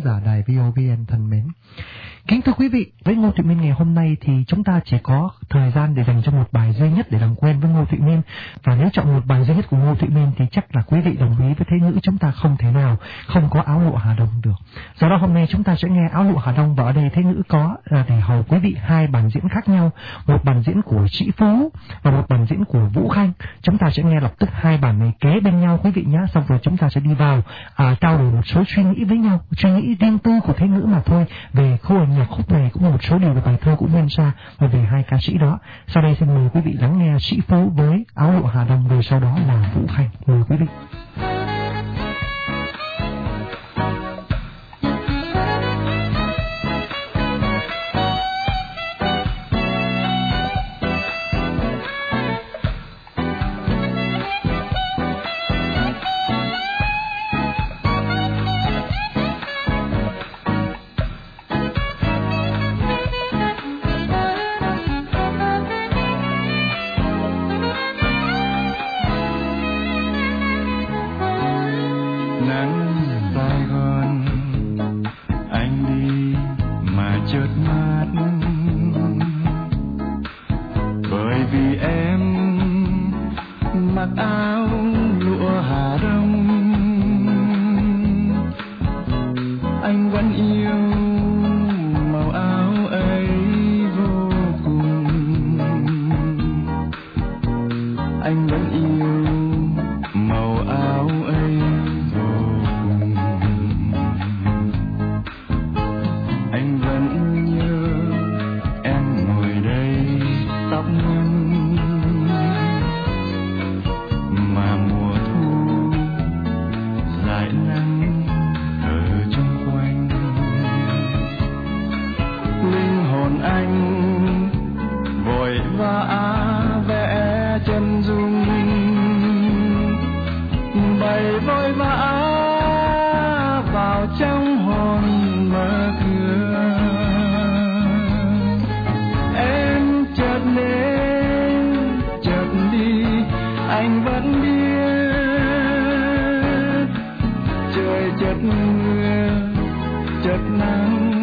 thính giả đài VOVN thân mến. Kính thưa quý vị, với Ngô Thụy Minh ngày hôm nay thì chúng ta chỉ có thời gian để dành cho một bài duy nhất để làm quen với Ngô Thụy Minh. Và nếu chọn một bài duy nhất của Ngô Thụy Minh thì chắc là quý vị đồng ý với thế ngữ chúng ta không thể nào không có áo lụa Hà Đông được. Hôm nay chúng ta sẽ nghe áo lụa Hà Đông và ở đây thế ngữ có à, để hầu quý vị hai bản diễn khác nhau. Một bản diễn của Sĩ Phú và một bản diễn của Vũ Khanh. Chúng ta sẽ nghe lập tức hai bản này kế bên nhau quý vị nhé. Xong rồi chúng ta sẽ đi vào à, trao đổi một số suy nghĩ với nhau. Suy nghĩ riêng tư của thế ngữ mà thôi về khu nhạc khúc này cũng một số điều về bài thơ của Nguyên Sa và về hai ca sĩ đó. Sau đây xin mời quý vị lắng nghe Sĩ Phú với áo lụa Hà Đông rồi sau đó là Vũ Khanh. Mời quý vị. lụa Hà Đông. Anh vẫn yêu chất mưa chất nắng.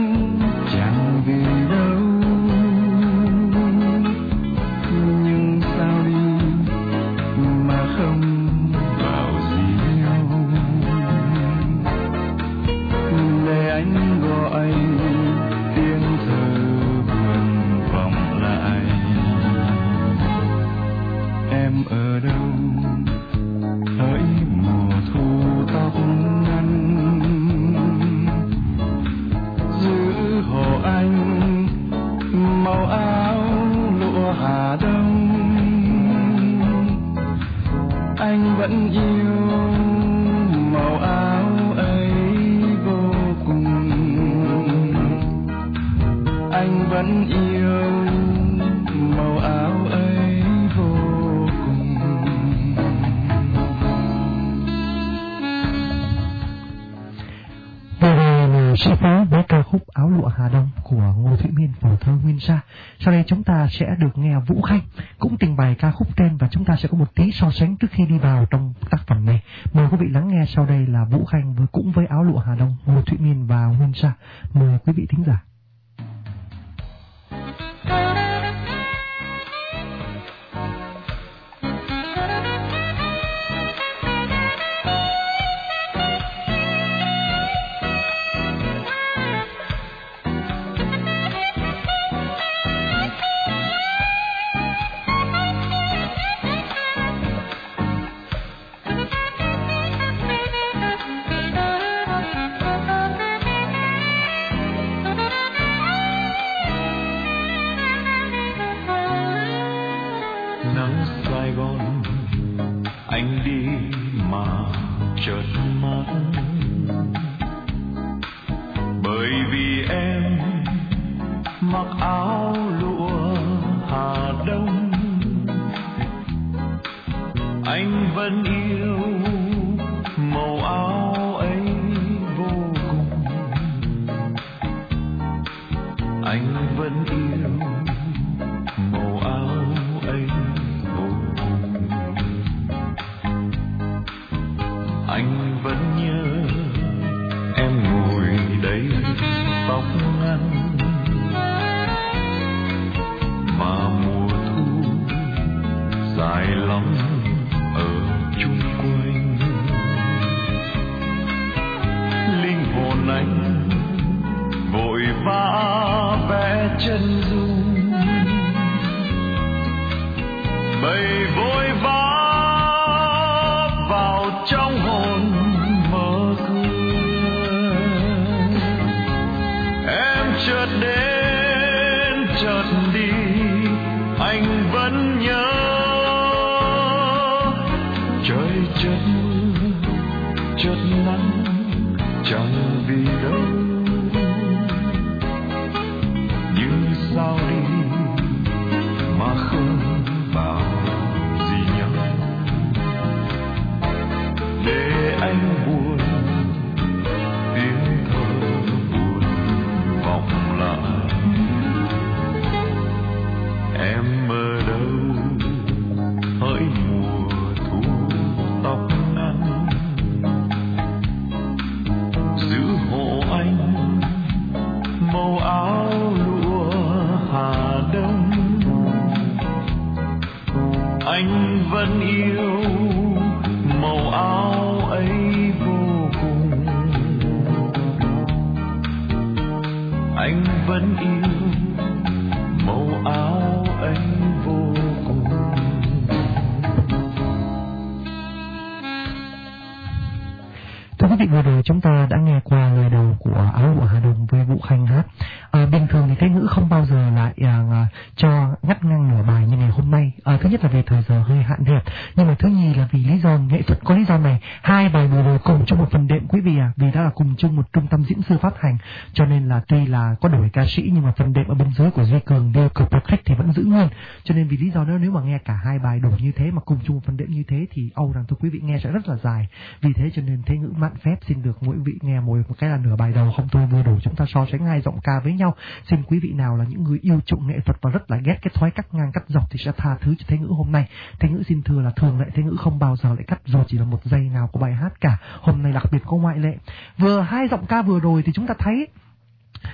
Sĩ phối với ca khúc Áo lụa Hà Đông của Ngô Thụy Miên phổ thơ Nguyên Sa. Sau đây chúng ta sẽ được nghe Vũ Khanh cũng trình bày ca khúc trên và chúng ta sẽ có một tí so sánh trước khi đi vào trong tác phẩm này. Mời quý vị lắng nghe sau đây là Vũ Khanh với cũng với Áo lụa Hà Đông, Ngô Thụy Miên và Nguyên Sa. Mời quý vị thính giả. mặc áo lụa Hà Đông. Anh vẫn yêu trời chợt mưa chợt vị, vừa rồi chúng ta đã nghe qua lời đầu của áo của Hà Đông với Vũ Khanh hát. À, bình thường thì cái ngữ không bao giờ lại à, cho ngắt ngang nửa bài như ngày hôm nay. À, thứ nhất là về thời giờ hơi hạn hẹp, nhưng mà thứ nhì là vì lý do nghệ thuật có lý do này. Hai bài vừa rồi cùng chung một phần đệm quý vị à, vì đã là cùng chung một trung tâm diễn sư phát hành, cho nên là tuy là có đổi ca sĩ nhưng mà phần đệm ở bên dưới của Duy Cường đưa cực khách thì vẫn giữ nguyên. Cho nên vì lý do đó nếu mà nghe cả hai bài đổi như thế mà cùng chung một phần đệm như thế thì âu rằng thưa quý vị nghe sẽ rất là dài. Vì thế cho nên thế ngữ mạn phép xin được mỗi vị nghe mỗi một cái là nửa bài đầu không thôi vừa đủ chúng ta so sánh hai giọng ca với nhau. Xin quý vị nào là những người yêu chuộng nghệ thuật và rất là ghét cái thói cắt ngang, cắt dọc thì sẽ tha thứ cho thế ngữ hôm nay. Thế ngữ xin thưa là thường lại thế ngữ không bao giờ lại cắt dù chỉ là một giây nào của bài hát cả. Hôm nay đặc biệt có ngoại lệ. Vừa, hai giọng ca vừa rồi thì chúng ta thấy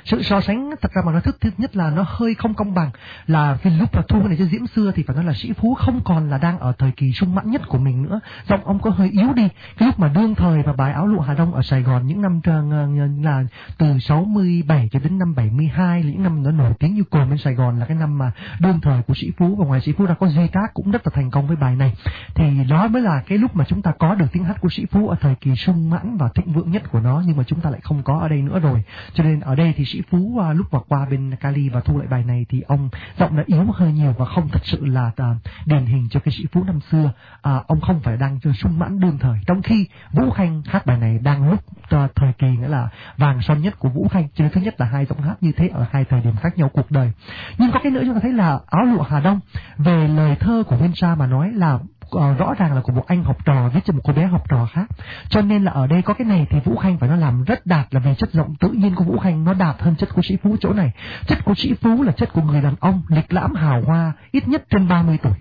sự so sánh thật ra mà nó thức thứ nhất là nó hơi không công bằng, là vì lúc là thu cái này cho diễm xưa thì phải nói là sĩ phú không còn là đang ở thời kỳ sung mãn nhất của mình nữa. Giọng ông có hơi yếu đi. Cái lúc mà đương thời và bài áo lụa hà đông ở sài gòn những năm ờ, ờ, là từ 67 cho đến năm 72 là những năm nó nổi tiếng như cồn bên sài gòn là cái năm mà đương thời của sĩ phú. Và ngoài sĩ phú ra có duy tác cũng rất là thành công với bài này. Thì đó mới là cái lúc mà chúng ta có được tiếng hát của sĩ phú ở thời kỳ sung mãn và thịnh vượng nhất của nó, nhưng mà chúng ta lại không có ở đây nữa rồi. Cho nên ở đây thì sĩ phú à, lúc mà qua bên Cali và thu lại bài này thì ông giọng đã yếu hơi nhiều và không thật sự là à, điển hình cho cái sĩ phú năm xưa. À, ông không phải đang chơi sung mãn đương thời. Trong khi Vũ Khanh hát bài này đang lúc à, thời kỳ nghĩa là vàng son nhất của Vũ Khanh Chứ thứ nhất là hai giọng hát như thế ở hai thời điểm khác nhau cuộc đời. Nhưng có cái nữa chúng ta thấy là áo lụa Hà Đông về lời thơ của Nguyên Sa mà nói là uh, rõ ràng là của một anh học trò viết cho một cô bé học trò khác. Cho nên là ở đây có cái này thì Vũ Khanh phải nó làm rất đạt là vì chất giọng. Tự nhiên của Vũ Khanh nó đạt hơn chất của sĩ Phú chỗ này. Chất của sĩ Phú là chất của người đàn ông lịch lãm hào hoa ít nhất trên 30 tuổi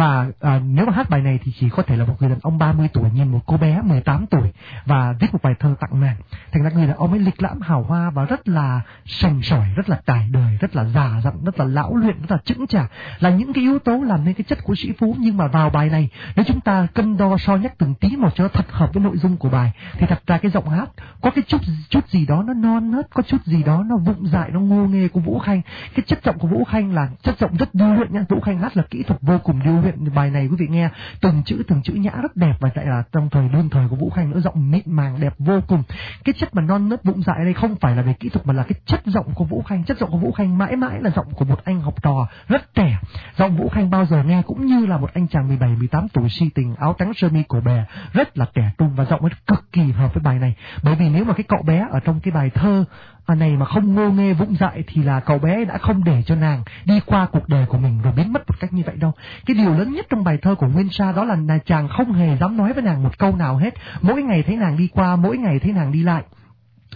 và à, nếu mà hát bài này thì chỉ có thể là một người đàn ông 30 tuổi nhìn một cô bé 18 tuổi và viết một bài thơ tặng nàng. Thành ra người đàn ông ấy lịch lãm hào hoa và rất là sành sỏi, rất là tài đời, rất là già dặn, rất là lão luyện, rất là chững chạc là những cái yếu tố làm nên cái chất của sĩ phú nhưng mà vào bài này nếu chúng ta cân đo so nhắc từng tí một cho nó thật hợp với nội dung của bài thì thật ra cái giọng hát có cái chút chút gì đó nó non nớt, có chút gì đó nó vụng dại, nó ngô nghê của Vũ Khanh. Cái chất giọng của Vũ Khanh là chất giọng rất điêu luyện nha. Vũ Khanh hát là kỹ thuật vô cùng điêu luyện bài này quý vị nghe, từng chữ từng chữ nhã rất đẹp và lại là trong thời đương thời của Vũ Khanh nữa, giọng mịn màng, đẹp vô cùng. Cái chất mà non nớt vụng dại đây không phải là về kỹ thuật, mà là cái chất giọng của Vũ Khanh. Chất giọng của Vũ Khanh mãi mãi là giọng của một anh học trò rất trẻ. Giọng Vũ Khanh bao giờ nghe cũng như là một anh chàng 17 18 tuổi si tình, áo trắng sơ mi cổ bè, rất là trẻ trung và giọng ấy cực kỳ hợp với bài này. Bởi vì nếu mà cái cậu bé ở trong cái bài thơ này mà không ngô nghê vụng dại thì là cậu bé đã không để cho nàng đi qua cuộc đời của mình rồi biến mất một cách như vậy đâu. Cái điều lớn nhất trong bài thơ của Nguyên Sa đó là, là chàng không hề dám nói với nàng một câu nào hết. Mỗi ngày thấy nàng đi qua, mỗi ngày thấy nàng đi lại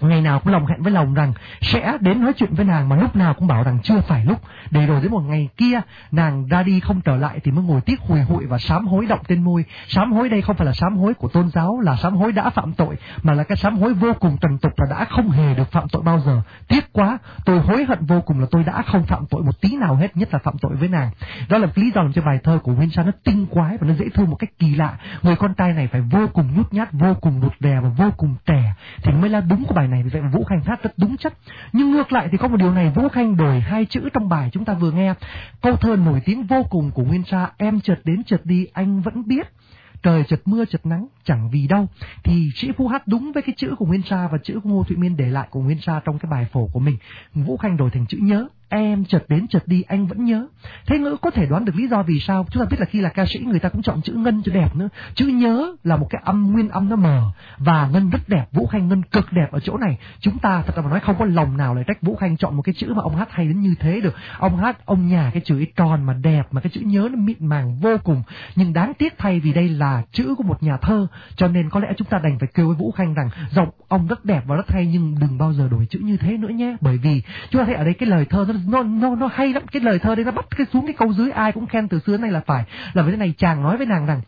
ngày nào cũng lòng hẹn với lòng rằng sẽ đến nói chuyện với nàng mà lúc nào cũng bảo rằng chưa phải lúc. Để rồi đến một ngày kia, nàng ra đi không trở lại thì mới ngồi tiếc hùi hụi và sám hối động tên môi. Sám hối đây không phải là sám hối của tôn giáo, là sám hối đã phạm tội, mà là cái sám hối vô cùng trần tục là đã không hề được phạm tội bao giờ. Tiếc quá, tôi hối hận vô cùng là tôi đã không phạm tội một tí nào hết, nhất là phạm tội với nàng. Đó là lý do làm cho bài thơ của Nguyên Sa nó tinh quái và nó dễ thương một cách kỳ lạ. Người con trai này phải vô cùng nhút nhát, vô cùng đột đè và vô cùng trẻ thì mới là đúng của bài này vì vậy mà Vũ Khanh hát rất đúng chất. Nhưng ngược lại thì có một điều này, Vũ Khanh đổi hai chữ trong bài chúng ta vừa nghe. Câu thơ nổi tiếng vô cùng của Nguyên Sa, em chợt đến chợt đi, anh vẫn biết. Trời chợt mưa chợt nắng, chẳng vì đâu. Thì sĩ phu hát đúng với cái chữ của Nguyên Sa và chữ của Ngô Thụy Miên để lại của Nguyên Sa trong cái bài phổ của mình. Vũ Khanh đổi thành chữ nhớ em chợt đến chợt đi, anh vẫn nhớ. Thế ngữ có thể đoán được lý do vì sao. Chúng ta biết là khi là ca sĩ, người ta cũng chọn chữ ngân cho đẹp nữa. Chữ nhớ là một cái âm, nguyên âm nó mờ và ngân rất đẹp. Vũ khanh ngân cực đẹp ở chỗ này. Chúng ta thật ra mà nói không có lòng nào lại trách vũ khanh chọn một cái chữ mà ông hát hay đến như thế được. Ông hát, ông nhà cái chữ tròn mà đẹp, mà cái chữ nhớ nó mịn màng vô cùng. Nhưng đáng tiếc thay vì đây là chữ của một nhà thơ, cho nên có lẽ chúng ta đành phải kêu với vũ khanh rằng, giọng ông rất đẹp và rất hay, nhưng đừng bao giờ đổi chữ như thế nữa nhé. Bởi vì, chúng ta thấy ở đây cái lời thơ nó nó nó nó hay lắm. Cái lời thơ đấy nó bắt cái xuống cái câu dưới ai cũng khen từ xưa này là phải. Là với thế này, chàng nói với nàng rằng,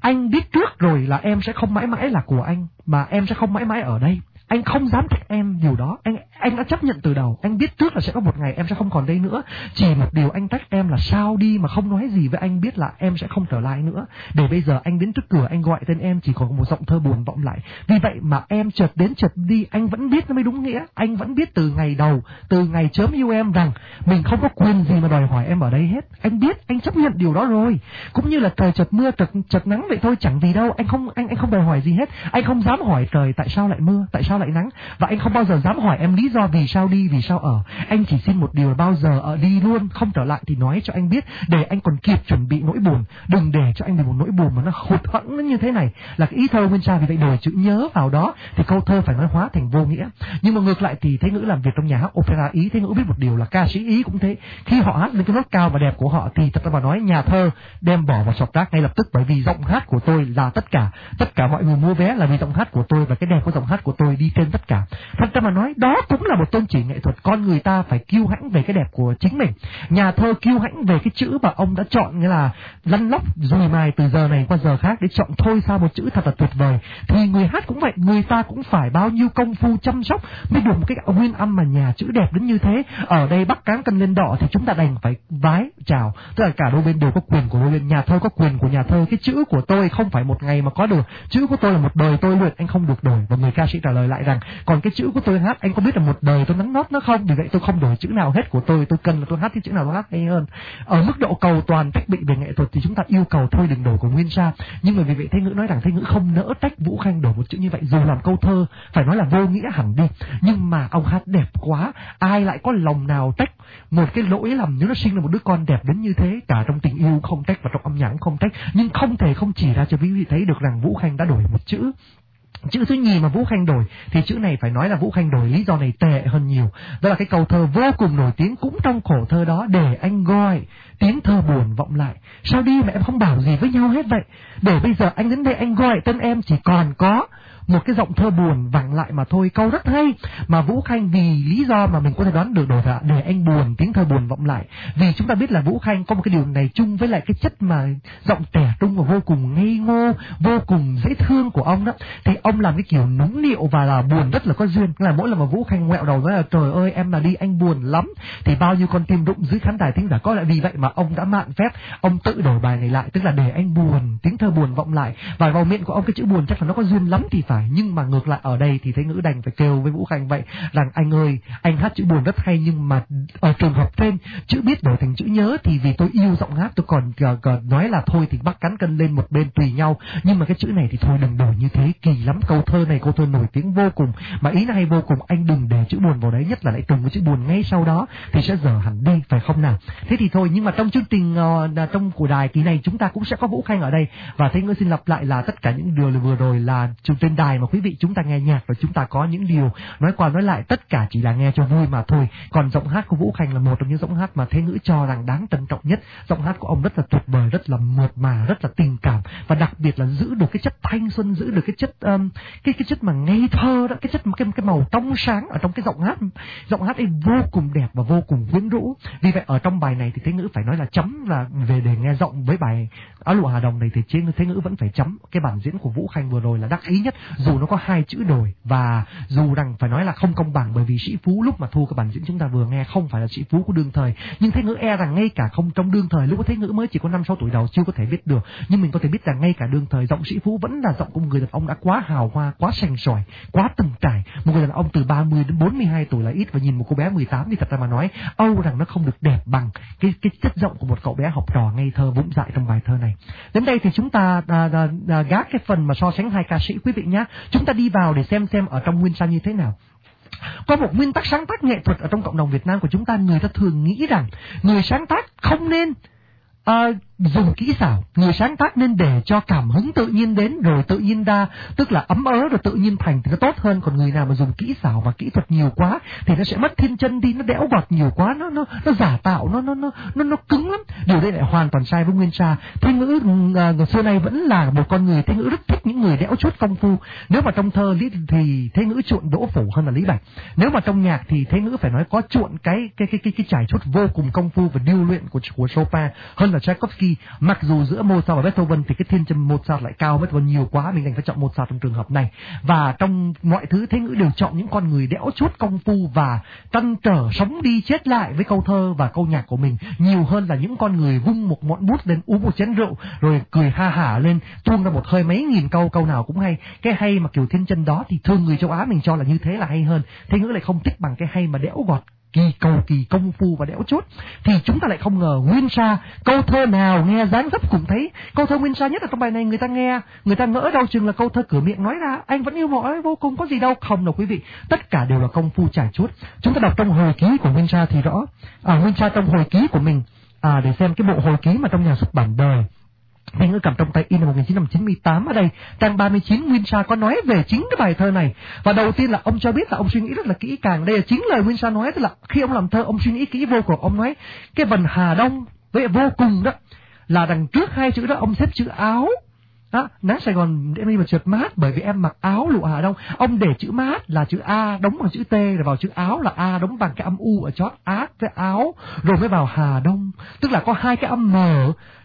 anh biết trước rồi là em sẽ không mãi mãi là của anh, mà em sẽ không mãi mãi ở đây anh không dám trách em điều đó. Anh anh đã chấp nhận từ đầu. Anh biết trước là sẽ có một ngày em sẽ không còn đây nữa. Chỉ một điều anh trách em là sao đi mà không nói gì với anh biết là em sẽ không trở lại nữa. Để bây giờ anh đến trước cửa, anh gọi tên em, chỉ còn một giọng thơ buồn vọng lại. Vì vậy mà em chợt đến chợt đi, anh vẫn biết nó mới đúng nghĩa. Anh vẫn biết từ ngày đầu, từ ngày chớm yêu em rằng mình không có quyền gì mà đòi hỏi em ở đây hết. Anh biết, anh chấp nhận điều đó rồi. Cũng như là trời chợt mưa, chợt chợt nắng vậy thôi, chẳng gì đâu. Anh không, anh anh không đòi hỏi gì hết. Anh không dám hỏi trời tại sao lại mưa, tại sao lại nắng? Và anh không bao giờ dám hỏi em lý do vì sao đi, vì sao ở. Anh chỉ xin một điều bao giờ ở đi luôn. Không trở lại thì nói cho anh biết. Để anh còn kịp chuẩn bị nỗi buồn. Đừng để cho anh bị một nỗi buồn mà nó hụt hẫng như thế này. Là cái ý thơ nguyên sa vì vậy đổi chữ nhớ vào đó thì câu thơ phải nói hóa thành vô nghĩa. Nhưng mà ngược lại thì thế ngữ làm việc trong nhà hát opera ý thế ngữ biết một điều là ca sĩ ý cũng thế. Khi họ hát lên cái nốt cao và đẹp của họ thì thật ra mà nói nhà thơ đem bỏ vào sọt rác ngay lập tức bởi vì giọng hát của tôi là tất cả. Tất cả mọi người mua vé là vì giọng hát của tôi và cái đẹp của giọng hát của tôi đi trên tất cả. Thật ra mà nói, đó cũng là một tôn chỉ nghệ thuật. Con người ta phải kiêu hãnh về cái đẹp của chính mình. Nhà thơ kiêu hãnh về cái chữ mà ông đã chọn, nghĩa là lăn lóc dùi mài từ giờ này qua giờ khác để chọn thôi sao một chữ thật là tuyệt vời. Thì người hát cũng vậy, người ta cũng phải bao nhiêu công phu chăm sóc mới được một cái nguyên âm mà nhà chữ đẹp đến như thế. Ở đây bắc cán cân lên đỏ thì chúng ta đành phải vái chào. Tức là cả đôi bên đều có quyền của đôi bên. Nhà thơ có quyền của nhà thơ. Cái chữ của tôi không phải một ngày mà có được. Chữ của tôi là một đời tôi luyện, anh không được đổi. Và người ca sĩ trả lời lại rằng, còn cái chữ của tôi hát, anh có biết là một đời tôi nắng nót nó không? Vì vậy tôi không đổi chữ nào hết của tôi tôi cần là tôi hát cái chữ nào tôi hát hay hơn. Ở mức độ cầu toàn cách bị về nghệ thuật thì chúng ta yêu cầu thôi đừng đổi của nguyên sa. Nhưng mà vì vậy thanh ngữ nói rằng thanh ngữ không nỡ tách vũ khanh đổi một chữ như vậy, dù làm câu thơ, phải nói là vô nghĩa hẳn đi. Nhưng mà ông hát đẹp quá, ai lại có lòng nào tách một cái lỗi lầm nếu nó sinh ra một đứa con đẹp đến như thế, cả trong tình yêu không tách và trong âm nhạc không tách nhưng không thể không chỉ ra cho quý vị thấy được rằng vũ khanh đã đổi một chữ. Chữ thứ nhì mà Vũ Khanh đổi, thì chữ này phải nói là Vũ Khanh đổi lý do này tệ hơn nhiều. Đó là cái câu thơ vô cùng nổi tiếng cũng trong khổ thơ đó, để anh gọi, tiếng thơ buồn vọng lại. Sao đi mà em không bảo gì với nhau hết vậy? Để bây giờ anh đến đây anh gọi tên em chỉ còn có một cái giọng thơ buồn vẳng lại mà thôi, câu rất hay. Mà Vũ Khanh vì lý do mà mình có thể đoán được đổi ra để anh buồn, tiếng thơ buồn vọng lại. Vì chúng ta biết là Vũ Khanh có một cái điều này chung với lại cái chất mà giọng trẻ trung và vô cùng ngây ngô, vô cùng dễ thương của ông đó. Thì ông làm cái kiểu núng nịu và là buồn rất là có duyên. Là mỗi lần mà Vũ Khanh ngoẹo đầu nói là, trời ơi, em là đi, anh buồn lắm. Thì bao nhiêu con tim rụng dưới khán đài thính giả có lại vì vậy mà ông đã mạn phép, ông tự đổi bài này lại, tức là để anh buồn, tiếng thơ buồn vọng lại. Và vào miệng của ông cái chữ buồn chắc là nó có duyên lắm thì phải nhưng mà ngược lại ở đây thì thấy ngữ đành phải kêu với vũ khanh vậy rằng anh ơi anh hát chữ buồn rất hay nhưng mà ở trường hợp trên chữ biết đổi thành chữ nhớ thì vì tôi yêu giọng hát tôi còn, còn nói là thôi thì bắt cắn cân lên một bên tùy nhau. Nhưng mà cái chữ này thì thôi đừng đổi như thế kỳ lắm câu thơ này câu thơ nổi tiếng vô cùng. Mà ý này hay vô cùng anh đừng để chữ buồn vào đấy nhất là lại trùng với chữ buồn ngay sau đó thì sẽ dở hẳn đi phải không nào? Thế thì thôi nhưng mà trong chương trình uh, trong của đài kỳ này chúng ta cũng sẽ có vũ khanh ở đây. Và thấy ngữ xin lặp lại là tất cả những điều vừa rồi là chương trình đài mà quý vị chúng ta nghe nhạc và chúng ta có những điều nói qua nói lại tất cả chỉ là nghe cho vui mà thôi. Còn giọng hát của Vũ Khanh là một trong những giọng hát mà thế ngữ cho rằng đáng trân trọng nhất. Giọng hát của ông rất là tuyệt vời, rất là mượt mà, rất là tình cảm và đặc biệt là giữ được cái chất thanh xuân, giữ được cái chất um, cái cái chất mà ngây thơ đó, cái chất cái cái màu trong sáng ở trong cái giọng hát. Giọng hát ấy vô cùng đẹp và vô cùng quyến rũ. Vì vậy ở trong bài này thì thế ngữ phải nói là chấm là về để nghe giọng với bài áo lụa Hà Đồng này thì trên thế ngữ vẫn phải chấm cái bản diễn của Vũ Khanh vừa rồi là đắc ý nhất dù nó có hai chữ đồi và dù rằng phải nói là không công bằng bởi vì sĩ phú lúc mà thu cái bản diễn chúng ta vừa nghe không phải là sĩ phú của đương thời. Nhưng thế ngữ e rằng ngay cả không trong đương thời lúc có thế ngữ mới chỉ có năm sáu tuổi đầu chưa có thể biết được. Nhưng mình có thể biết rằng ngay cả đương thời giọng sĩ phú vẫn là giọng của một người đàn ông đã quá hào hoa quá sành sỏi quá từng trải. Một người đàn ông từ 30 đến 42 tuổi là ít và nhìn một cô bé 18 thì thật ra mà nói âu rằng nó không được đẹp bằng cái cái chất giọng của một cậu bé học trò ngây thơ vũng dại trong bài thơ này. Đến đây thì chúng ta à, à, à, gác cái phần mà so sánh hai ca sĩ quý vị nhé chúng ta đi vào để xem xem ở trong nguyên sa như thế nào. Có một nguyên tắc sáng tác nghệ thuật ở trong cộng đồng Việt Nam của chúng ta người ta thường nghĩ rằng người sáng tác không nên uh, dùng kỹ xảo người sáng tác nên để cho cảm hứng tự nhiên đến rồi tự nhiên ra tức là ấm ớ rồi tự nhiên thành thì nó tốt hơn. Còn người nào mà dùng kỹ xảo và kỹ thuật nhiều quá thì nó sẽ mất thiên chân đi nó đẽo gọt nhiều quá nó nó nó giả tạo nó nó nó nó nó cứng lắm. Điều đây lại hoàn toàn sai với nguyên sa. Thế ngữ uh, xưa nay vẫn là một con người thế ngữ rất thích những người đẽo chuốt công phu. Nếu mà trong thơ lý thì thế ngữ chuộng đỗ phủ hơn là lý bạch. Nếu mà trong nhạc thì thế ngữ phải nói có chuộng cái cái cái cái cái trải chuốt vô cùng công phu và điêu luyện của của Chopin hơn là Tchaikovsky mặc dù giữa Mozart và Beethoven thì cái thiên trầm Mozart lại cao, Beethoven nhiều quá, mình đành phải chọn Mozart trong trường hợp này. Và trong mọi thứ, thế ngữ đều chọn những con người đẽo chút công phu và trăn trở sống đi, chết lại với câu thơ và câu nhạc của mình. Nhiều hơn là những con người vung một ngọn bút lên uống một chén rượu, rồi cười ha hả lên, tuôn ra một hơi mấy nghìn câu câu nào cũng hay. Cái hay mà kiểu thiên chân đó thì thường người châu Á mình cho là như thế là hay hơn. Thế ngữ lại không thích bằng cái hay mà đẽo gọt kỳ cầu kỳ công phu và đẽo chốt thì chúng ta lại không ngờ nguyên sa câu thơ nào nghe dáng dấp cũng thấy. Câu thơ nguyên sa nhất là trong bài này người ta nghe người ta ngỡ đâu chừng là câu thơ cửa miệng nói ra anh vẫn yêu mọi vô cùng có gì đâu không đâu quý vị? Tất cả đều là công phu trải chuốt. Chúng ta đọc trong hồi ký của nguyên sa thì rõ. À, nguyên sa trong hồi ký của mình à, để xem cái bộ hồi ký mà trong nhà xuất bản đời anh cầm trong tay in năm 1998 ở đây, trang 39 Nguyên Sa có nói về chính cái bài thơ này. Và đầu tiên là ông cho biết là ông suy nghĩ rất là kỹ càng. Đây là chính lời Nguyên Sa nói, tức là khi ông làm thơ ông suy nghĩ kỹ vô cùng. Ông nói cái vần Hà Đông với vô cùng đó là đằng trước hai chữ đó ông xếp chữ áo đó, nắng Sài Gòn em đi mà trượt mát bởi vì em mặc áo lụa Hà Đông. Ông để chữ mát là chữ A đóng bằng chữ T rồi vào chữ áo là A đóng bằng cái âm U ở chót át với áo rồi mới vào Hà Đông. Tức là có hai cái âm M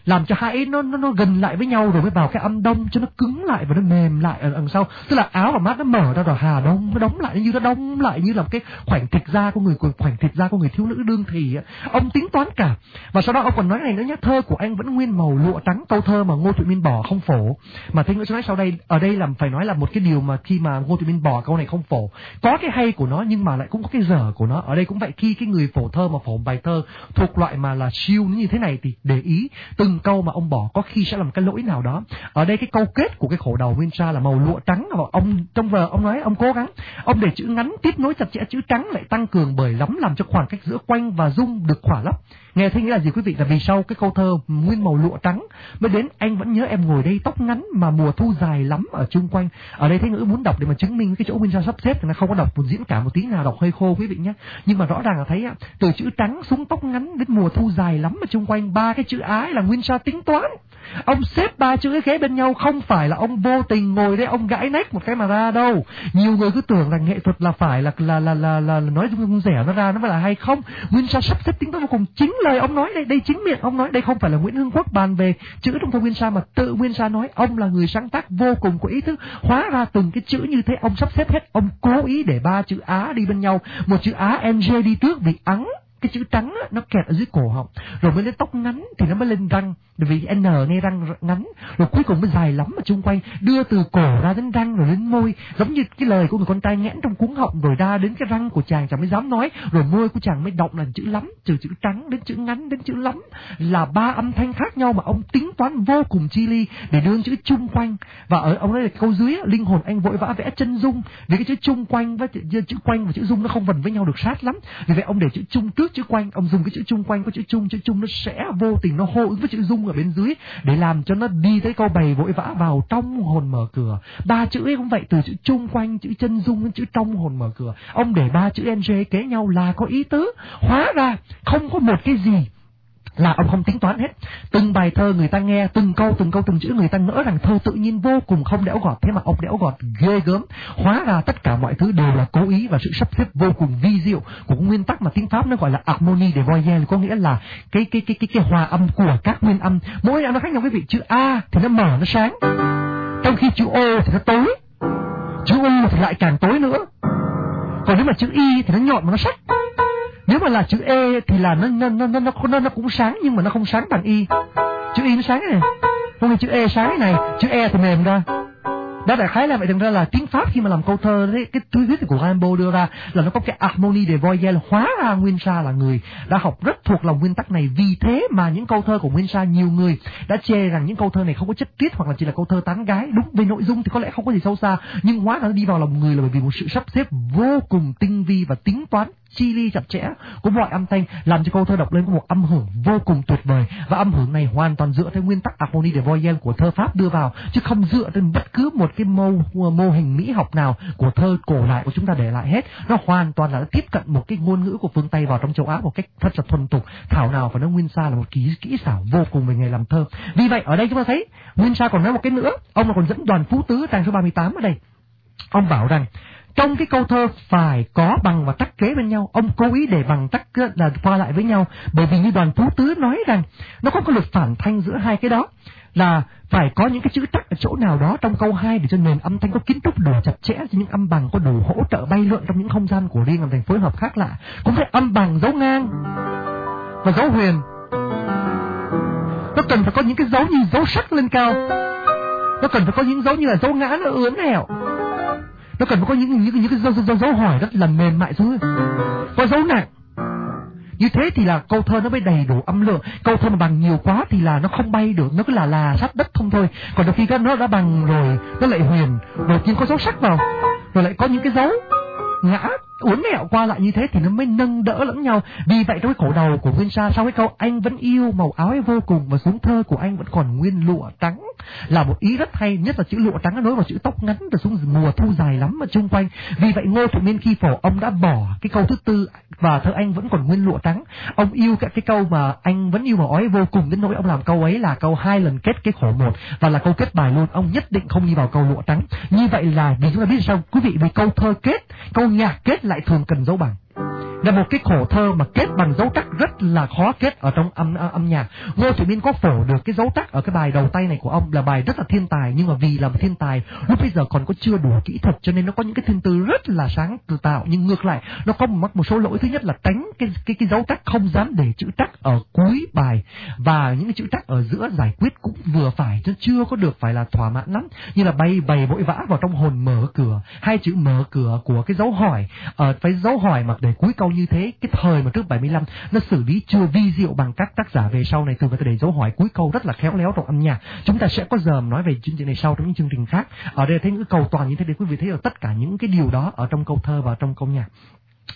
làm cho hai nó nó nó gần lại với nhau rồi mới vào cái âm đông cho nó cứng lại và nó mềm lại ở đằng sau. Tức là áo và mát nó mở ra rồi, hà đông, nó đóng lại như nó đông lại như là cái khoảnh thịt da của người khoảnh thịt da của người thiếu nữ đương thì ông tính toán cả. Và sau đó ông còn nói này nữa nhé thơ của anh vẫn nguyên màu lụa trắng câu thơ mà ngô thụy minh bỏ không phổ. Mà thế nữa nói sau đây, ở đây là phải nói là một cái điều mà khi mà ngô thụy minh bỏ câu này không phổ. Có cái hay của nó nhưng mà lại cũng có cái dở của nó. Ở đây cũng vậy, khi cái người phổ thơ mà phổ bài thơ thuộc loại mà là siêu như thế này thì để ý, từng câu mà ông bỏ có khi sẽ làm cái lỗi nào đó. Ở đây cái câu kết của cái khổ đầu nguyên sa là màu lụa trắng và ông, trong vờ ông nói, ông cố gắng. Ông để chữ ngắn tiếp nối chặt chẽ chữ trắng lại tăng cường bởi lắm làm cho khoảng cách giữa quanh và dung được khỏa lấp nghe thấy nghĩa là gì quý vị? Là vì sau cái câu thơ nguyên màu lụa trắng mới đến, anh vẫn nhớ em ngồi đây tóc ngắn mà mùa thu dài lắm ở chung quanh. Ở đây thấy ngữ muốn đọc để mà chứng minh cái chỗ nguyên sa sắp xếp thì nó không có đọc một diễn cả một tí nào, đọc hơi khô quý vị nhé. Nhưng mà rõ ràng là thấy từ chữ trắng xuống tóc ngắn đến mùa thu dài lắm ở chung quanh, ba cái chữ ái là nguyên sa tính toán. Ông xếp ba chữ cái ghế bên nhau không phải là ông vô tình ngồi đây ông gãi nách một cái mà ra đâu. Nhiều người cứ tưởng rằng nghệ thuật là phải là là là là, là, là nói chung rẻ nó ra nó phải là hay không. Nguyên sa sắp xếp tính toán vô cùng chính lời ông nói đây đây chính miệng ông nói đây không phải là nguyễn hưng quốc bàn về chữ trong thơ nguyên sa mà tự nguyên sa nói ông là người sáng tác vô cùng có ý thức hóa ra từng cái chữ như thế ông sắp xếp hết ông cố ý để ba chữ á đi bên nhau một chữ á ng đi trước vì ắng cái chữ trắng á, nó kẹt ở dưới cổ họng rồi mới lên tóc ngắn thì nó mới lên răng. Vì n nghe răng ngắn. Rồi cuối cùng mới dài lắm ở chung quanh. Đưa từ cổ ra đến răng rồi đến môi. Giống như cái lời của người con trai nghẽn trong cuống họng rồi ra đến cái răng của chàng. Chàng mới dám nói. Rồi môi của chàng mới động là chữ lắm. Từ chữ trắng đến chữ ngắn đến chữ lắm. Là ba âm thanh khác nhau mà ông tính toán vô cùng chi ly để đưa chữ chung quanh. Và ở ông nói là câu dưới linh hồn anh vội vã vẽ chân dung. Vì cái chữ chung quanh với chữ quanh và chữ dung nó không vần với nhau được sát lắm. Vì vậy ông để chữ chung trước chữ quanh, ông dùng cái chữ chung quanh, có chữ chung chữ chung nó sẽ vô tình nó hô ứng với chữ dung ở bên dưới để làm cho nó đi tới câu bày vội vã vào trong hồn mở cửa. Ba chữ ấy cũng vậy, từ chữ chung quanh, chữ chân dung đến chữ trong hồn mở cửa. Ông để ba chữ ng kế nhau là có ý tứ. Hóa ra không có một cái gì là ông không tính toán hết. Từng bài thơ người ta nghe, từng câu, từng câu, từng chữ người ta ngỡ rằng thơ tự nhiên vô cùng không đẽo gọt, thế mà ông đẽo gọt ghê gớm. Hóa ra tất cả mọi thứ đều là cố ý và sự sắp xếp vô cùng vi diệu của nguyên tắc mà tiếng Pháp nó gọi là harmonie de voyelle, có nghĩa là cái cái cái cái cái hòa âm của các nguyên âm. Mỗi âm nó khác nhau với vị chữ A thì nó mở nó sáng, trong khi chữ O thì nó tối, chữ U thì lại càng tối nữa. Còn nếu mà chữ Y thì nó nhọn mà nó sắc nếu mà là chữ E thì là nó nó nó nó nó, nó cũng sáng nhưng mà nó không sáng bằng Y. Chữ Y nó sáng này. Không thì chữ E sáng này, chữ E thì mềm ra đó đại khái là vậy thực ra là tiếng pháp khi mà làm câu thơ đấy cái lý thuyết của Rimbaud đưa ra là nó có cái harmony de voyelle hóa ra nguyên sa là người đã học rất thuộc lòng nguyên tắc này vì thế mà những câu thơ của nguyên sa nhiều người đã chê rằng những câu thơ này không có chất tiết hoặc là chỉ là câu thơ tán gái đúng về nội dung thì có lẽ không có gì sâu xa nhưng hóa ra nó đi vào lòng người là bởi vì một sự sắp xếp vô cùng tinh vi và tính toán chi ly chặt chẽ của mọi âm thanh, làm cho câu thơ đọc lên có một âm hưởng vô cùng tuyệt vời. Và âm hưởng này hoàn toàn dựa theo nguyên tắc harmony de voyelle của thơ pháp đưa vào, chứ không dựa trên bất cứ một cái mô mô hình mỹ học nào của thơ cổ lại của chúng ta để lại hết. Nó hoàn toàn là tiếp cận một cái ngôn ngữ của phương tây vào trong châu á một cách rất là thuần tục thảo nào và nó nguyên sa là một kỹ kỹ xảo vô cùng về nghề làm thơ. Vì vậy, ở đây chúng ta thấy, nguyên sa còn nói một cái nữa, ông còn dẫn đoàn phú tứ trang số 38 ở đây. Ông bảo rằng trong cái câu thơ phải có bằng và tắc kế bên nhau, ông cố ý để bằng tắc là qua lại với nhau. Bởi vì như đoàn phú tứ nói rằng, nó có cái lực phản thanh giữa hai cái đó, là phải có những cái chữ tắc ở chỗ nào đó trong câu 2 để cho nền âm thanh có kiến trúc đủ chặt chẽ, cho những âm bằng có đủ hỗ trợ bay lượn trong những không gian của riêng làm thành phối hợp khác lạ. Cũng phải âm bằng, dấu ngang và dấu huyền. Nó cần phải có những cái dấu như dấu sắc lên cao. Nó cần phải có những dấu như là dấu ngã, nó ướn nẻo nó cần phải có những những những cái dấu, dấu, dấu hỏi rất là mềm mại xuống có dấu nặng như thế thì là câu thơ nó mới đầy đủ âm lượng. Câu thơ mà bằng nhiều quá thì là nó không bay được. Nó cứ là là sát đất không thôi. Còn đôi khi nó đã bằng rồi nó lại huyền. Đột nhiên có dấu sắc vào rồi lại có những cái dấu ngã uốn nẹo qua lại như thế thì nó mới nâng đỡ lẫn nhau. Vì vậy trong cái khổ đầu của nguyên sa sau cái câu anh vẫn yêu màu áo ấy vô cùng và xuống thơ của anh vẫn còn nguyên lụa trắng là một ý rất hay nhất là chữ lụa trắng nối vào chữ tóc ngắn rồi xuống mùa thu dài lắm ở chung quanh. Vì vậy ngô thụ miên khi phổ ông đã bỏ cái câu thứ tư và thơ anh vẫn còn nguyên lụa trắng ông yêu cái, cái câu mà anh vẫn yêu màu áo ấy vô cùng đến nỗi ông làm câu ấy là câu hai lần kết cái khổ một và là câu kết bài luôn. Ông nhất định không đi vào câu lụa trắng. Như vậy là vì chúng ta biết sao? Quý vị vì câu thơ kết câu nhạc kết lại thường cần dấu bằng là một cái khổ thơ mà kết bằng dấu tắc rất là khó kết ở trong âm âm nhạc. Ngô Thủy Minh có phổ được cái dấu tắc ở cái bài đầu tay này của ông là bài rất là thiên tài nhưng mà vì là một thiên tài lúc bây giờ còn có chưa đủ kỹ thuật cho nên nó có những cái thiên tư rất là sáng tự tạo. Nhưng ngược lại nó có một mắc một số lỗi. Thứ nhất là tránh cái cái cái dấu tắc không dám để chữ tắc ở cuối bài. Và những cái chữ tắc ở giữa giải quyết cũng vừa phải chứ chưa có được phải là thỏa mãn lắm. Như là bay bày vội vã vào trong hồn mở cửa. Hai chữ mở cửa của cái dấu hỏi ờ, ở uh, cái dấu hỏi mà để cuối câu như thế, cái thời mà trước 75 nó xử lý chưa vi diệu bằng các tác giả về sau này thường người ta để dấu hỏi cuối câu rất là khéo léo trong âm nhạc. Chúng ta sẽ có giờ nói về chương trình này sau trong những chương trình khác. Ở đây thấy những cầu toàn như thế để quý vị thấy ở tất cả những cái điều đó ở trong câu thơ và trong câu nhạc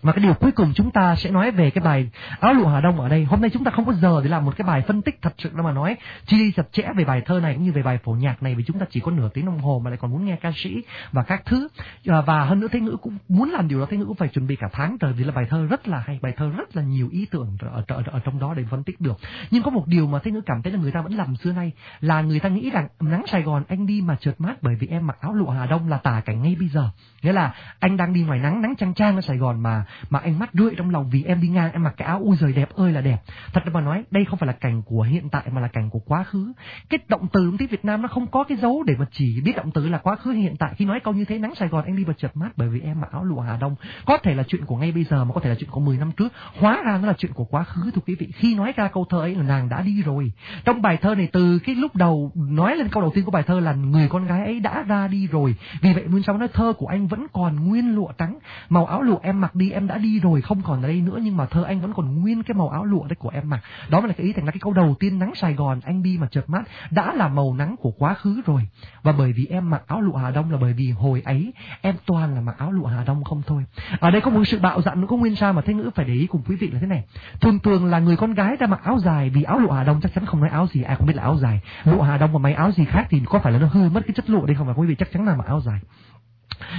mà cái điều cuối cùng chúng ta sẽ nói về cái bài áo lụa Hà Đông ở đây. Hôm nay chúng ta không có giờ để làm một cái bài phân tích thật sự đâu mà nói chi đi chặt chẽ về bài thơ này cũng như về bài phổ nhạc này vì chúng ta chỉ có nửa tiếng đồng hồ mà lại còn muốn nghe ca sĩ và các thứ. À, và hơn nữa Thế Ngữ cũng muốn làm điều đó Thế Ngữ cũng phải chuẩn bị cả tháng trời vì là bài thơ rất là hay, bài thơ rất là nhiều ý tưởng ở, ở, ở trong đó để phân tích được. Nhưng có một điều mà Thế Ngữ cảm thấy là người ta vẫn làm xưa nay là người ta nghĩ rằng nắng Sài Gòn anh đi mà trượt mát bởi vì em mặc áo lụa Hà Đông là tả cảnh ngay bây giờ. Nghĩa là anh đang đi ngoài nắng nắng chang chang ở Sài Gòn mà mà anh mắt rượi trong lòng vì em đi ngang, em mặc cái áo, ui giời, đẹp ơi là đẹp. Thật mà nói, đây không phải là cảnh của hiện tại mà là cảnh của quá khứ. Cái động từ trong tiếng Việt Nam nó không có cái dấu để mà chỉ biết động từ là quá khứ hiện tại. Khi nói câu như thế, nắng Sài Gòn, anh đi vào chợt mát bởi vì em mặc áo lụa Hà Đông. Có thể là chuyện của ngay bây giờ mà có thể là chuyện của 10 năm trước. Hóa ra nó là chuyện của quá khứ, thưa quý vị. Khi nói ra câu thơ ấy là nàng đã đi rồi. Trong bài thơ này, từ cái lúc đầu, nói lên câu đầu tiên của bài thơ là người con gái ấy đã ra đi rồi. Vì vậy, nguyên sau nói thơ của anh vẫn còn nguyên lụa trắng. Màu áo lụa em mặc đi em đã đi rồi, không còn ở đây nữa, nhưng mà thơ anh vẫn còn nguyên cái màu áo lụa đấy của em mặc đó là cái ý thành ra cái câu đầu tiên nắng Sài Gòn, anh đi mà chợt mắt, đã là màu nắng của quá khứ rồi. Và bởi vì em mặc áo lụa Hà Đông là bởi vì hồi ấy, em toàn là mặc áo lụa Hà Đông không thôi. Ở đây có một sự bạo dạn nữa, có nguyên sao mà thế ngữ phải để ý cùng quý vị là thế này. Thường thường là người con gái đã mặc áo dài vì áo lụa Hà Đông chắc chắn không nói áo gì, ai cũng biết là áo dài. Lụa Hà Đông và mấy áo gì khác thì có phải là nó hư mất cái chất lụa đây không? Phải quý vị chắc chắn là mặc áo dài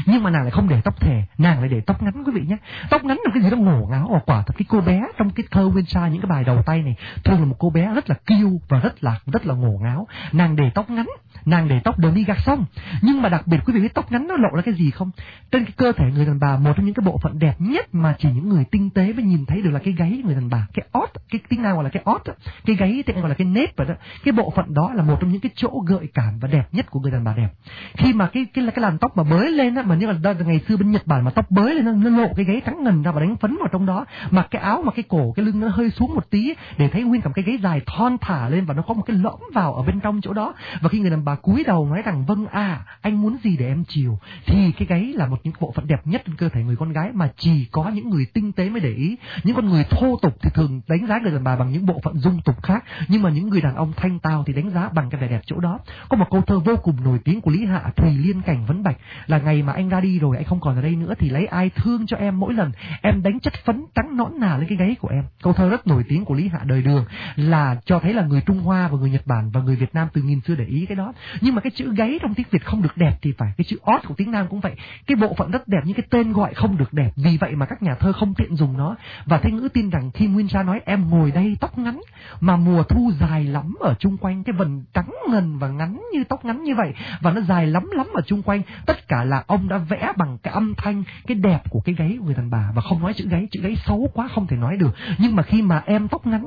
nhưng mà nàng lại không để tóc thề, nàng lại để tóc ngắn quý vị nhé. Tóc ngắn là cái gì đó ngổ ngáo. Và quả thật cái cô bé trong cái thơ nguyên những cái bài đầu tay này, thường là một cô bé rất là kiêu và rất là rất là ngổ ngáo. Nàng để tóc ngắn, nàng để tóc đều đi gạt xong nhưng mà đặc biệt quý vị biết tóc ngắn nó lộ ra cái gì không? Trên cái cơ thể người đàn bà, một trong những cái bộ phận đẹp nhất mà chỉ những người tinh tế mới nhìn thấy được là cái gáy người đàn bà. Cái ót cái tiếng nào gọi là cái ót cái gáy tiếng gọi là cái nếp và đó. Cái bộ phận đó là một trong những cái chỗ gợi cảm và đẹp nhất của người đàn bà đẹp. Khi mà cái cái cái làn tóc mà bới lên á mà như là ngày xưa bên Nhật Bản mà tóc bới lên nó, nó lộ cái gáy trắng ngần ra và đánh phấn vào trong đó mặc cái áo mà cái cổ cái lưng nó hơi xuống một tí để thấy nguyên cả cái gáy dài thon thả lên và nó có một cái lõm vào ở bên trong chỗ đó. Và khi người đàn bà cúi đầu nói rằng vâng à anh muốn gì để em chiều? Thì cái gáy là một những bộ phận đẹp nhất trên cơ thể người con gái mà chỉ có những người tinh tế mới để ý. Những con người thô tục thì thường đánh giá người đàn bà bằng những bộ phận dung tục khác nhưng mà những người đàn ông thanh tao thì đánh giá bằng cái vẻ đẹp chỗ đó. Có một câu thơ vô cùng nổi tiếng của Lý Hạ Thùy Liên Cảnh Vấn Bạch là ngày mà anh ra đi rồi, anh không còn ở đây nữa, thì lấy ai thương cho em mỗi lần em đánh chất phấn trắng nõn nà lên cái gáy của em. Câu thơ rất nổi tiếng của Lý Hạ đời đường là cho thấy là người Trung Hoa và người Nhật Bản và người Việt Nam từ nghìn xưa để ý cái đó. Nhưng mà cái chữ gáy trong tiếng Việt không được đẹp thì phải, cái chữ ót của tiếng Nam cũng vậy. Cái bộ phận rất đẹp nhưng cái tên gọi không được đẹp, vì vậy mà các nhà thơ không tiện dùng nó. Và thanh ngữ tin rằng khi Nguyên Sa nói em ngồi đây tóc ngắn, mà mùa thu dài lắm ở chung quanh, cái vần trắng ngần và ngắn như tóc ngắn như vậy, và nó dài lắm lắm ở chung quanh, tất cả là ông đã vẽ bằng cái âm thanh cái đẹp của cái gáy của người đàn bà. Và không nói chữ gáy chữ gáy xấu quá không thể nói được. Nhưng mà khi mà em tóc ngắn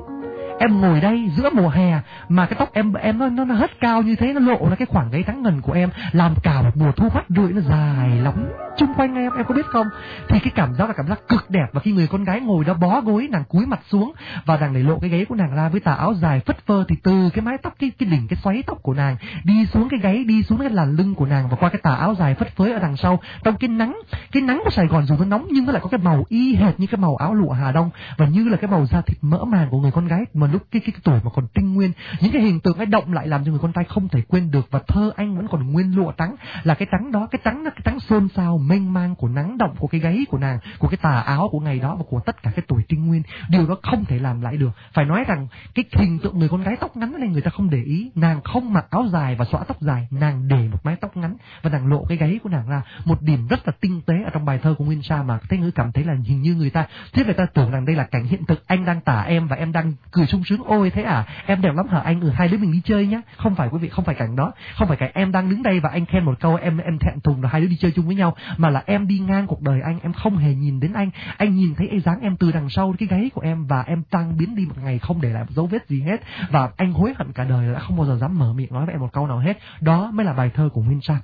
em ngồi đây giữa mùa hè mà cái tóc em em nó nó, nó hết cao như thế nó lộ ra cái khoảng gáy trắng ngần của em làm cả một mùa thu mắt rượi nó dài lắm. Chung quanh em em có biết không? Thì cái cảm giác là cảm giác cực đẹp. Và khi người con gái ngồi đó bó gối nàng cúi mặt xuống và nàng để lộ cái gáy của nàng ra với tà áo dài phất phơ thì từ cái mái tóc cái cái đỉnh cái xoáy tóc của nàng đi xuống cái gáy đi xuống cái làn lưng của nàng và qua cái tà áo dài phất phới ở đằng sau. Trong cái nắng cái nắng của Sài Gòn dù nó nóng nhưng nó lại có cái màu y hệt như cái màu áo lụa Hà Đông và như là cái màu da thịt mỡ màng của người con gái mà lúc cái cái, cái tuổi mà còn tinh nguyên. Những cái hình tượng ấy động lại làm cho người con trai không thể quên được và thơ anh vẫn còn nguyên lụa trắng. Là cái trắng đó cái trắng là cái trắng xôn xao mênh mang của nắng động của cái gáy của nàng của cái tà áo của ngày đó và của tất cả cái tuổi tinh nguyên. Điều đó không thể làm lại được. Phải nói rằng cái hình tượng người con gái tóc ngắn này người ta không để ý. Nàng không mặc áo dài và xõa tóc dài nàng để một mái tóc ngắn và nàng lộ cái gáy của nàng ra một điểm rất là tinh tế ở trong bài thơ của Nguyên Sa mà Thế Ngữ cảm thấy là hình như người ta, thế người ta tưởng rằng đây là cảnh hiện thực, anh đang tả em và em đang cười sung sướng, ôi, thế à em đẹp lắm hả anh? Ừ hai đứa mình đi chơi nhá. Không phải quý vị, không phải cảnh đó. Không phải cảnh em đang đứng đây và anh khen một câu, em em thẹn thùng rồi hai đứa đi chơi chung với nhau. Mà là em đi ngang cuộc đời anh, em không hề nhìn đến anh. Anh nhìn thấy ấy dáng em từ đằng sau cái gáy của em và em tăng biến đi một ngày không để lại một dấu vết gì hết. Và anh hối hận cả đời, đã không bao giờ dám mở miệng nói với em một câu nào hết. Đó mới là bài thơ của Nguyên Sa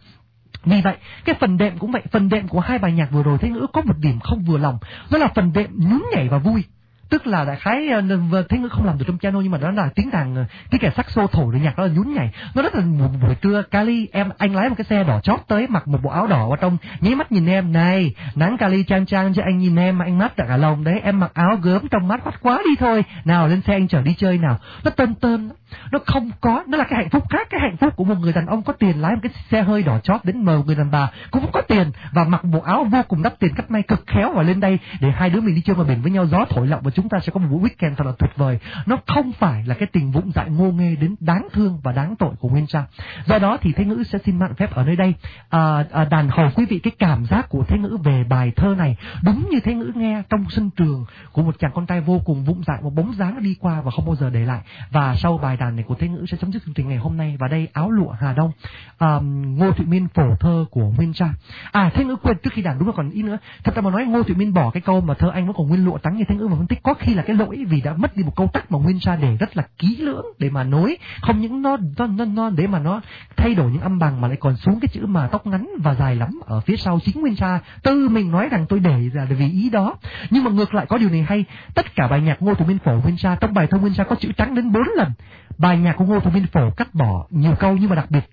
vì vậy, cái phần đệm cũng vậy, phần đệm của hai bài nhạc vừa rồi Thế Ngữ có một điểm không vừa lòng, đó là phần đệm nhún nhảy và vui tức là đại khái uh, thế ngữ không làm được trong piano nhưng mà đó là tiếng đàn ờ, cái kẻ saxo thổi được nhạc đó là nhún nhảy. Nó rất là một buổi trưa Kali em anh lái một cái xe đỏ chót tới mặc một bộ áo đỏ vào trong nháy mắt nhìn em này nắng Kali trang trang cho anh nhìn em mà anh mắt cả lòng đấy em mặc áo gớm trong mắt mắt quá đi thôi. Nào lên xe anh chở đi chơi nào. Nó tơn tơn nó không có nó là cái hạnh phúc khác cái hạnh phúc của một người đàn ông có tiền lái một cái xe hơi đỏ chót đến mời một người đàn bà cũng có tiền và mặc bộ áo vô cùng đắt tiền cắt may cực khéo và lên đây để hai đứa mình đi chơi mà biển với nhau gió thổi lộng và chúng chúng ta sẽ có một buổi weekend thật là tuyệt vời. Nó không phải là cái tình vụng dại ngô nghê đến đáng thương và đáng tội của nguyên trang do đó thì thế ngữ sẽ xin mạn phép ở nơi đây. À, à, đàn hỏi quý vị cái cảm giác của thế ngữ về bài thơ này đúng như thế ngữ nghe trong sân trường của một chàng con trai vô cùng vụng dại một bóng dáng đi qua và không bao giờ để lại. Và sau bài đàn này của Thế Ngữ sẽ chấm dứt chương trình ngày hôm nay. Và đây áo lụa Hà Đông. À, Ngô Thụy Miên phổ thơ của Nguyên Trang à Thế Ngữ quên trước khi đàn đúng là còn ý nữa. Thật ra mà nói Ngô Thụy Miên bỏ cái câu mà thơ anh vẫn còn nguyên lụa trắng như Thế Ngữ mà phân tích có có khi là cái lỗi vì đã mất đi một câu tắc mà Nguyên ra để rất là kỹ lưỡng để mà nối. Không những nó nó nó, nó để mà nó thay đổi những âm bằng mà lại còn xuống cái chữ mà tóc ngắn và dài lắm ở phía sau chính Nguyên ra tư mình nói rằng tôi để là vì ý đó. Nhưng mà ngược lại có điều này hay. Tất cả bài nhạc Ngô thủ minh phổ Nguyên sa trong bài thơ Nguyên sa có chữ trắng đến bốn lần. Bài nhạc của Ngô thủ Minh Phổ cắt bỏ nhiều câu nhưng mà đặc biệt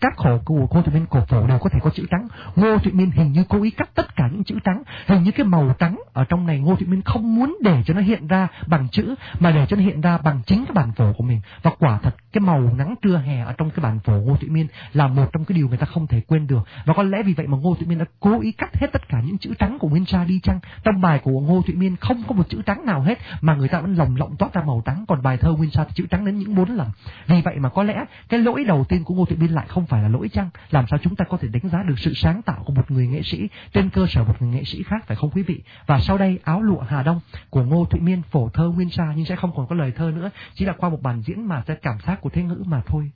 các khổ của Ngô Thụy Miên cổ phổ đều có thể có chữ trắng. Ngô Thụy Miên hình như cố ý cắt tất cả những chữ trắng, hình như cái màu trắng ở trong này Ngô Thụy Miên không muốn để cho nó hiện ra bằng chữ mà để cho nó hiện ra bằng chính cái bản phổ của mình. Và quả thật cái màu nắng trưa hè ở trong cái bản phổ Ngô Thụy Miên là một trong cái điều người ta không thể quên được. Và có lẽ vì vậy mà Ngô Thụy Miên đã cố ý cắt hết tất cả những chữ trắng của Nguyên Sa đi chăng? Trong bài của Ngô Thụy Miên không có một chữ trắng nào hết mà người ta vẫn lồng lộng toát ra màu trắng, còn bài thơ Nguyên Sa thì chữ trắng đến những bốn lần. Vì vậy mà có lẽ cái lỗi đầu tiên của Ngô Thụy Miên lại không phải là lỗi chăng? Làm sao chúng ta có thể đánh giá được sự sáng tạo của một người nghệ sĩ trên cơ sở một người nghệ sĩ khác phải không quý vị? Và sau đây áo lụa Hà Đông của Ngô Thụy Miên phổ thơ Nguyên Sa nhưng sẽ không còn có lời thơ nữa, chỉ là qua một bản diễn mà sẽ cảm giác của thế ngữ mà thôi.